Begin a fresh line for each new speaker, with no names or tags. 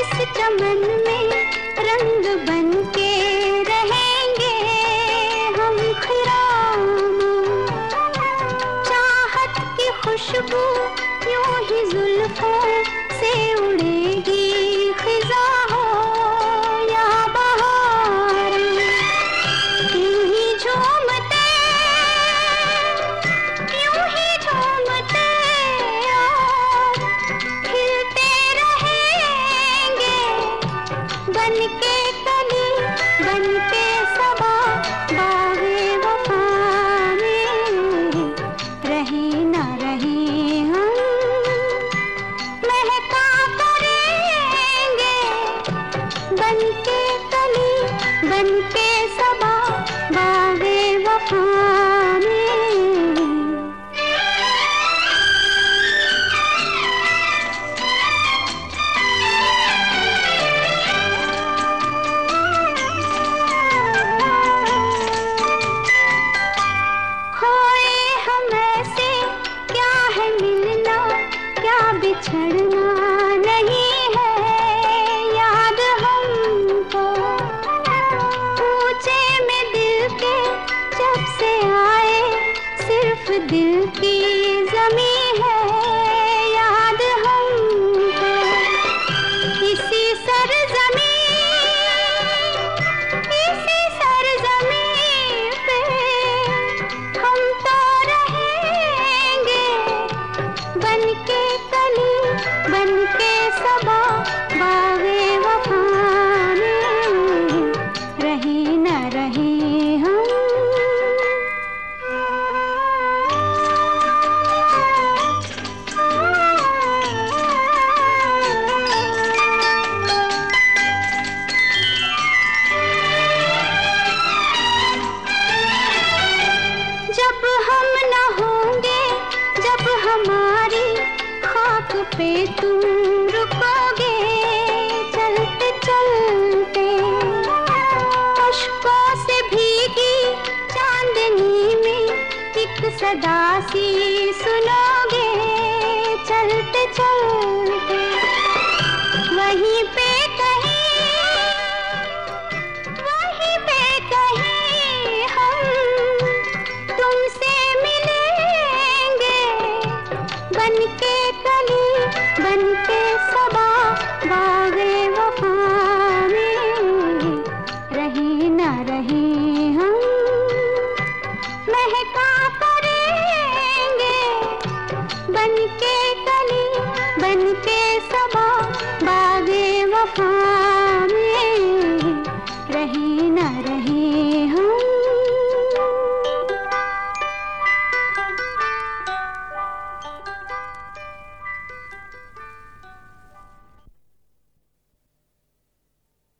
इस चमन में रंग बन के बन के कली, बन के सबा, बागे वफा में रहे न रहे हम, महका करेंगे। बन के कली, बन दिल की जमी है, याद हमको इसी सरजमी इसी सरजमी पे हम तो रहेंगे बन के पे तुम रुकोगे चलते चलते। अशकों से भीगी चांदनी में एक सदा सी सुनोगे महका